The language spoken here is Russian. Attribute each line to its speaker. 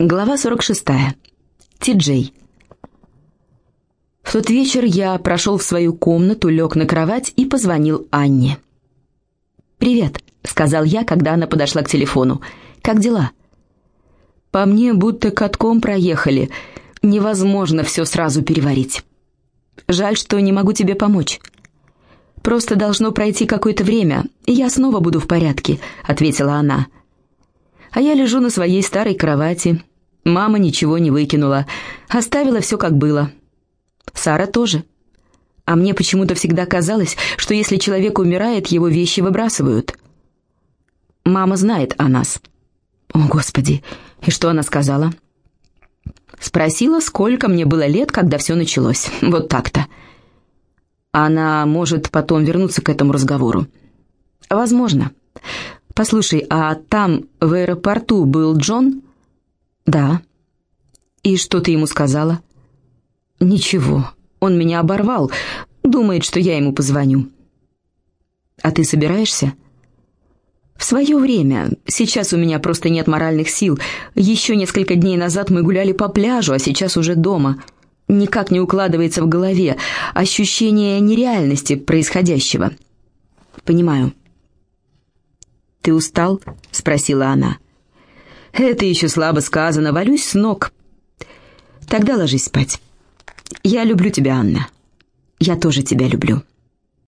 Speaker 1: Глава 46. Ти-Джей. В тот вечер я прошел в свою комнату, лег на кровать и позвонил Анне. «Привет», — сказал я, когда она подошла к телефону. «Как дела?» «По мне будто катком проехали. Невозможно все сразу переварить. Жаль, что не могу тебе помочь». «Просто должно пройти какое-то время, и я снова буду в порядке», — ответила она. «Я а я лежу на своей старой кровати. Мама ничего не выкинула, оставила все как было. Сара тоже. А мне почему-то всегда казалось, что если человек умирает, его вещи выбрасывают. Мама знает о нас. О, Господи, и что она сказала? Спросила, сколько мне было лет, когда все началось. Вот так-то. Она может потом вернуться к этому разговору. Возможно. «Послушай, а там, в аэропорту, был Джон?» «Да». «И что ты ему сказала?» «Ничего. Он меня оборвал. Думает, что я ему позвоню». «А ты собираешься?» «В свое время. Сейчас у меня просто нет моральных сил. Еще несколько дней назад мы гуляли по пляжу, а сейчас уже дома. Никак не укладывается в голове ощущение нереальности происходящего». «Понимаю». «Ты устал?» — спросила она. «Это еще слабо сказано. Валюсь с ног». «Тогда ложись спать. Я люблю тебя, Анна. Я тоже тебя люблю».